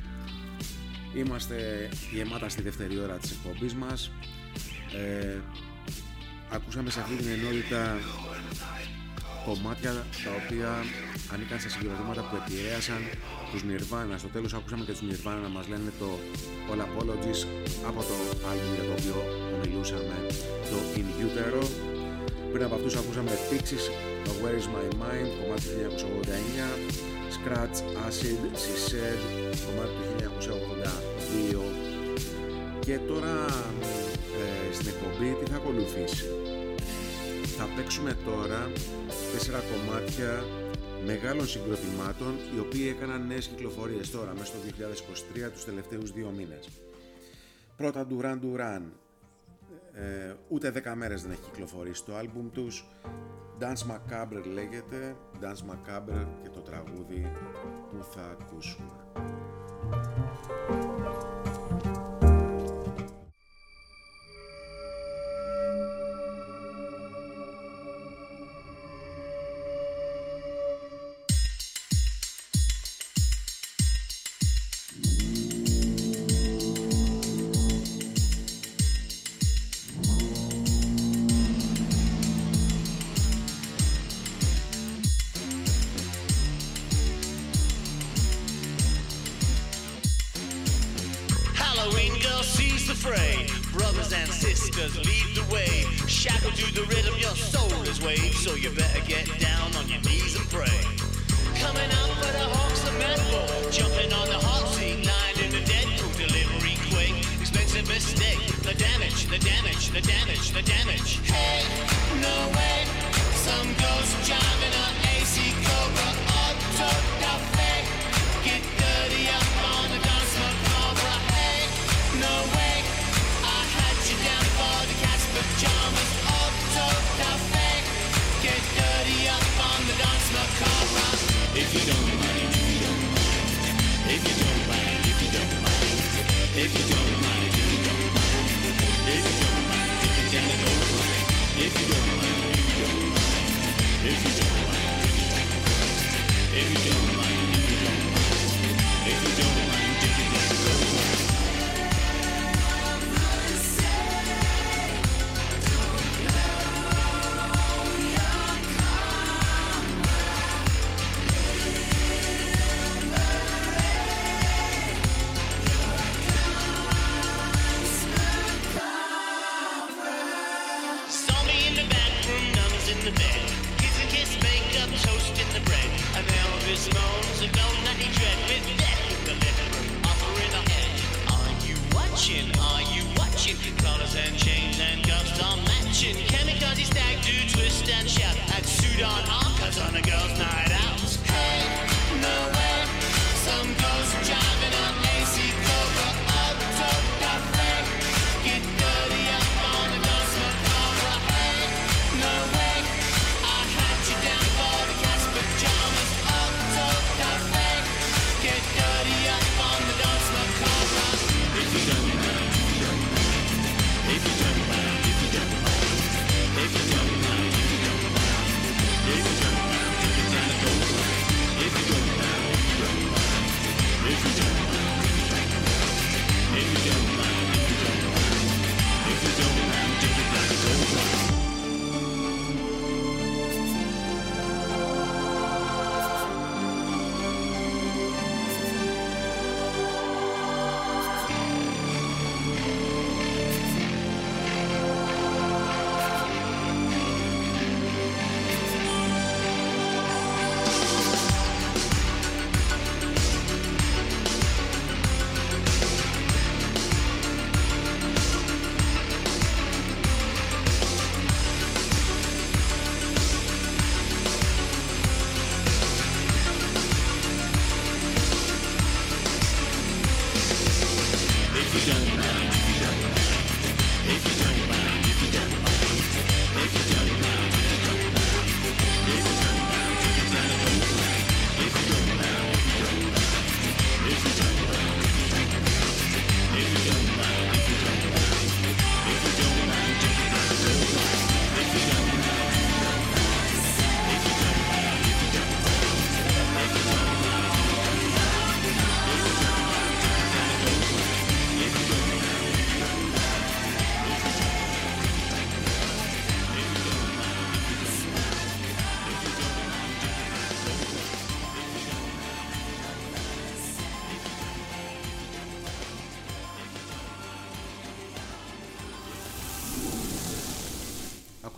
Speaker 16: Είμαστε γεμάτα στη δεύτερη ώρα της εκπομπής μας. Ε, ακούσαμε σε αυτή την ενότητα κομμάτια τα οποία ανήκαν σε συγκροτήματα που επηρέασαν τους Nirvana. Στο τέλος ακούσαμε και τους Nirvana να μας λένε το All Apologies από το album για το οποίο μιλούσαμε, το In Utero. Πριν από αυτούς ακούσαμε Pixies, το Where Is My Mind, κομμάτι του 1989, Scratch Acid, She Said, κομμάτι του 1982. Και τώρα ε, στην εκπομπή τι θα ακολουθήσει; Θα παίξουμε τώρα τέσσερα κομμάτια μεγάλων συγκροτημάτων οι οποίοι έκαναν νέες κυκλοφορίες τώρα μέσα στο 2023 τους τελευταίους δύο μήνες. Πρώτα Duran Duran, ε, ούτε 10 μέρες δεν έχει κυκλοφορήσει το άλμπουμ τους Dance Macabre λέγεται Dance Macabre και το τραγούδι που θα ακούσουμε.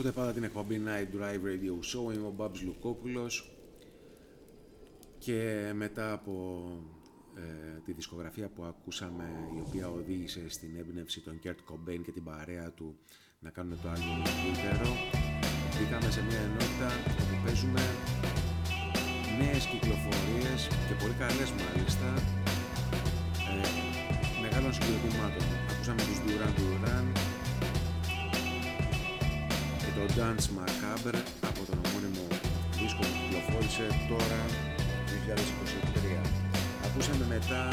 Speaker 17: Ακούτε πάντα την εκπομπή Night Drive Radio Show, είμαι ο Μπάμπης Λουκόπουλος και μετά από ε, τη δισκογραφία που ακούσαμε η οποία οδήγησε στην έμπνευση των Kurt Cobain και την παρέα του να κάνουν το άλμπομ καλύτερο μπήκαμε σε μια ενότητα όπου παίζουμε νέες κυκλοφορίες και πολύ καλές μάλιστα ε, μεγάλων συγκροτημάτων. Ακούσαμε τους Duran Duran και το Dance Macabre από τον ομώνυμο δίσκο που κυκλοφόρησε τώρα 2023. Ακούσαμε μετά,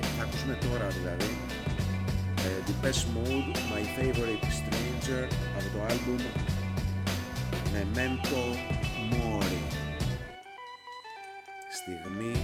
Speaker 17: και θα ακούσουμε τώρα δηλαδή, ε, Depeche Mode, My Favorite Stranger από το άλμπουμ Memento Mori. Στιγμή,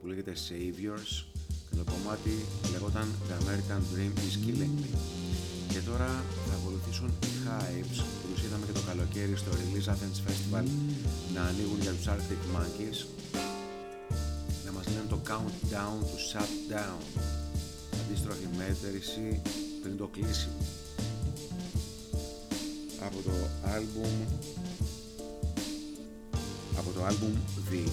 Speaker 18: που λέγεται Saviors και το κομμάτι λεγόταν The American Dream is Killing Me. Και τώρα θα ακολουθήσουν οι Hypes που τους είδαμε και το καλοκαίρι στο Release Athens Festival να ανοίγουν για τους Arctic Monkeys να μας λένε το Countdown του Shutdown αντίστροφη μέτρηση πριν το κλείσιμο. Από το άλμπουμ από το άλμπουμ V.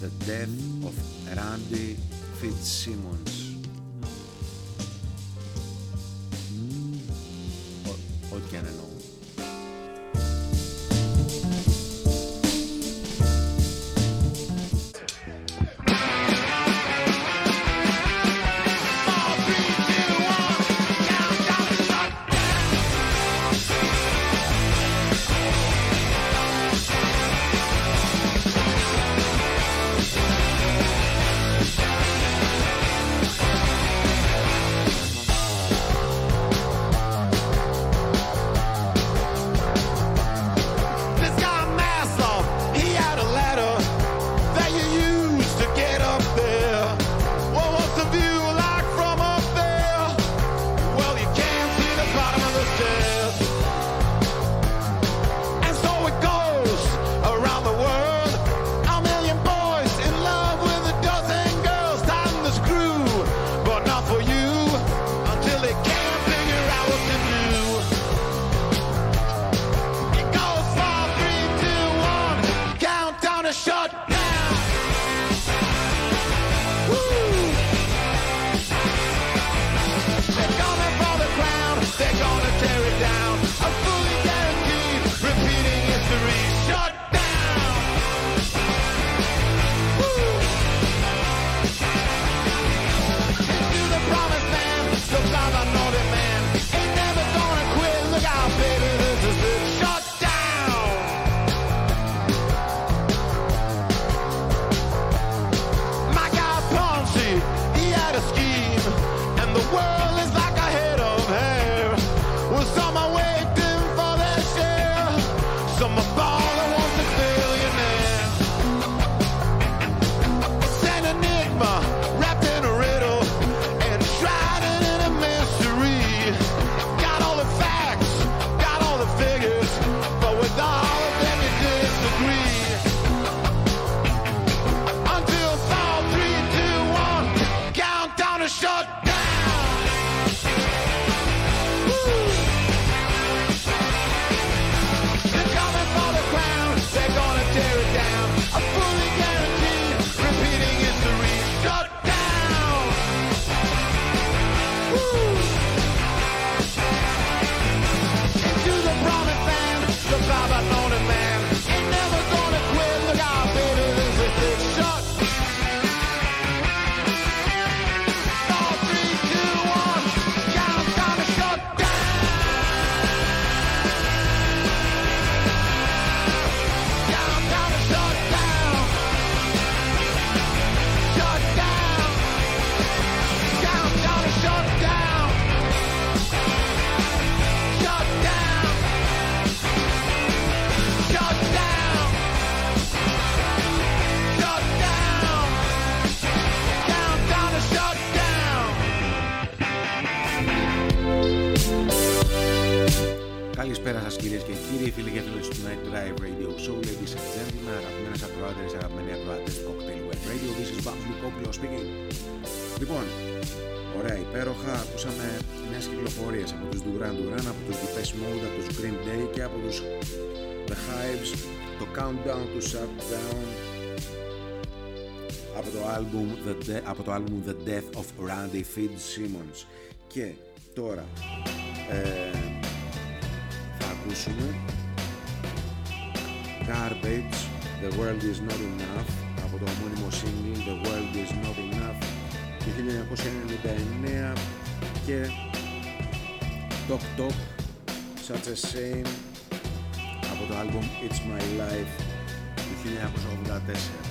Speaker 18: the death of Randy Fitzsimmons. Simmons και τώρα ε, θα ακούσουμε Garbage The World Is Not Enough από το ομώνυμο single The World Is Not Enough του 1999 και Top Top Such a Same από το album It's My Life του 1984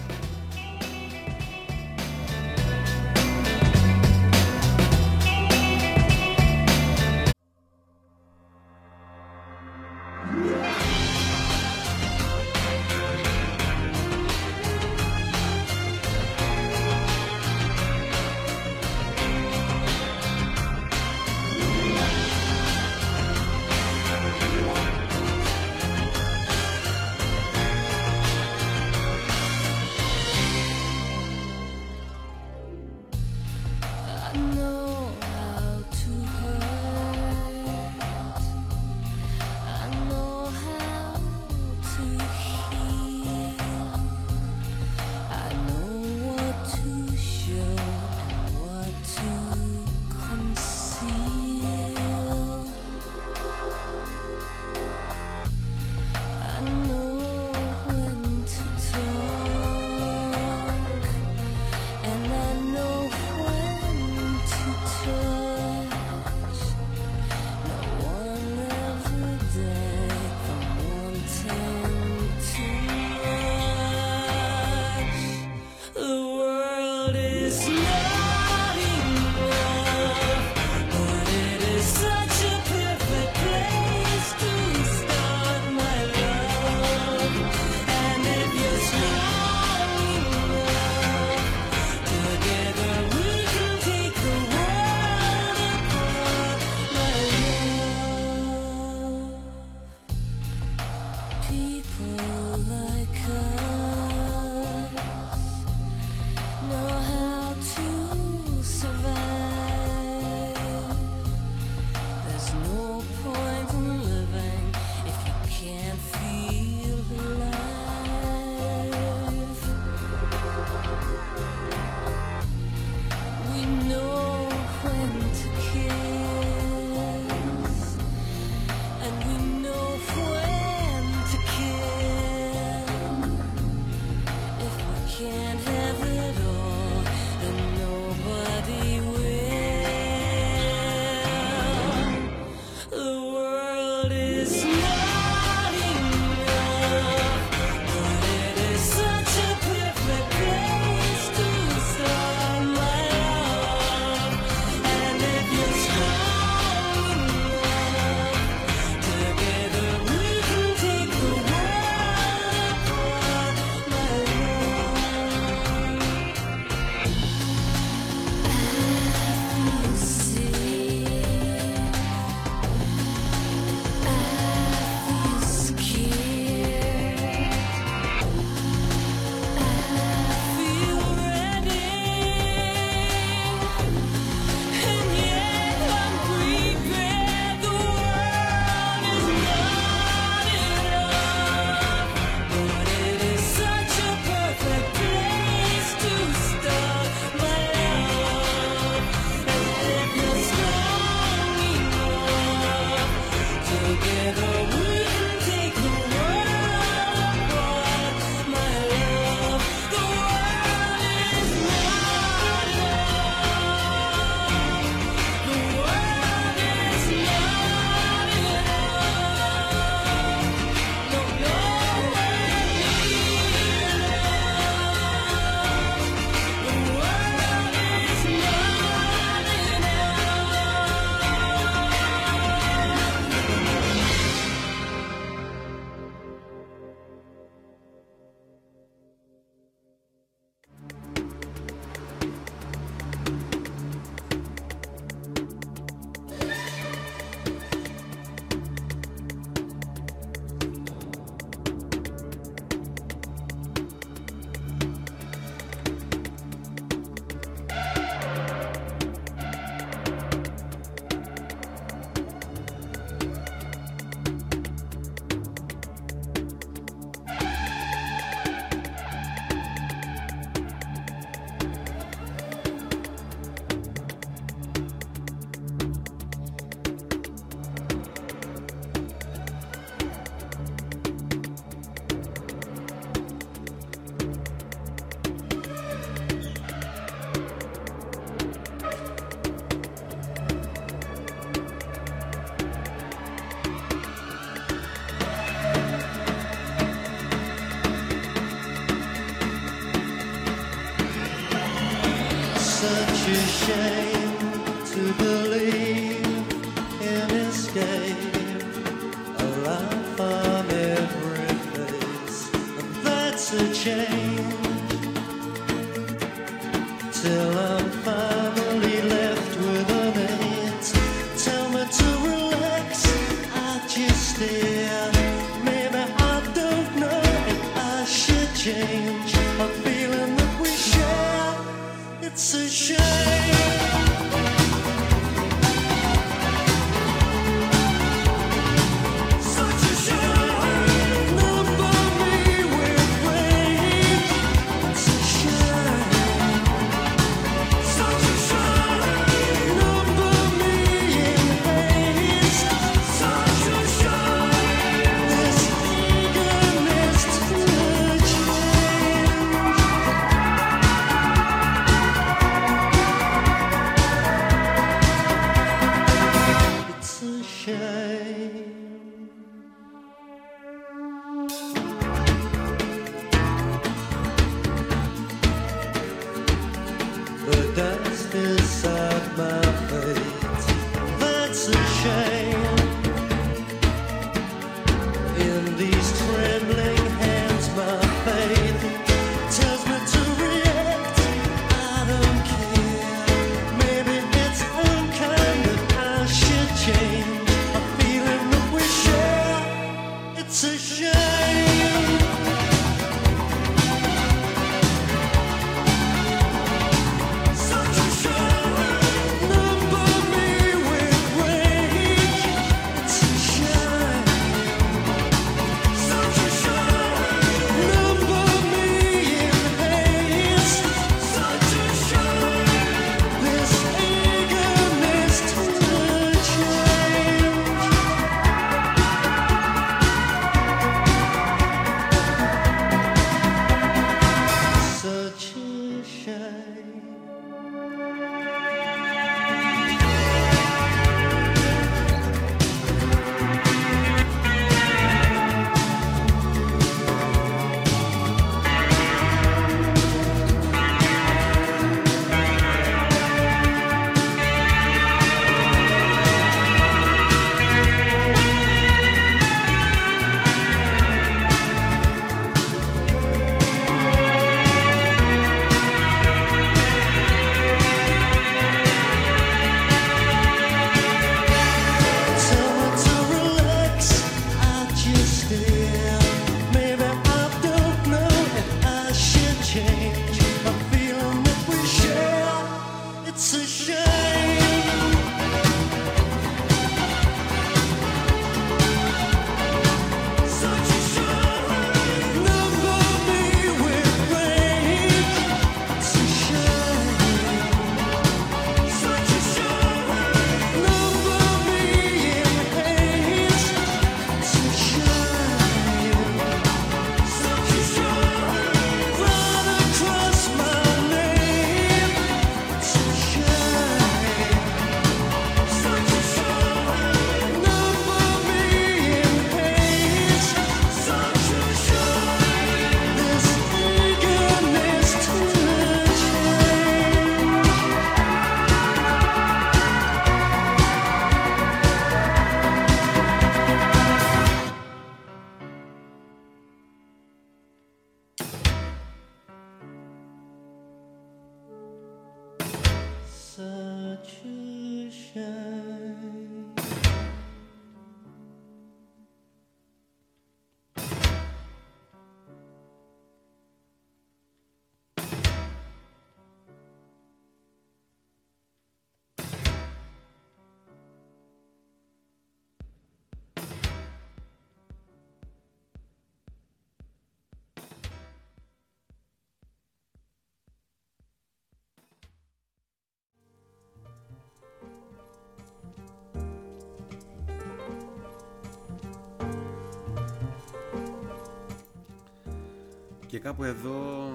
Speaker 1: κάπου εδώ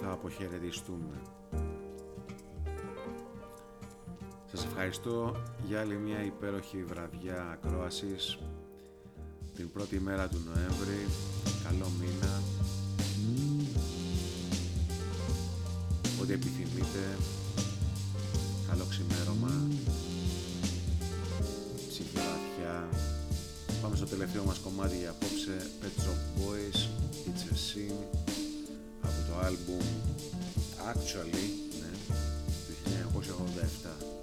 Speaker 1: θα αποχαιρετιστούμε. Σας ευχαριστώ για άλλη μια υπέροχη βραδιά ακρόασης την πρώτη μέρα του Νοέμβρη. Καλό μήνα. Ό,τι επιθυμείτε. Καλό ξημέρωμα. Πάμε στο τελευταίο μας κομμάτι για απόψε. Pet Shop Boys, It's a Sin. Από το άλμπουμ Actually, ναι, του 1987.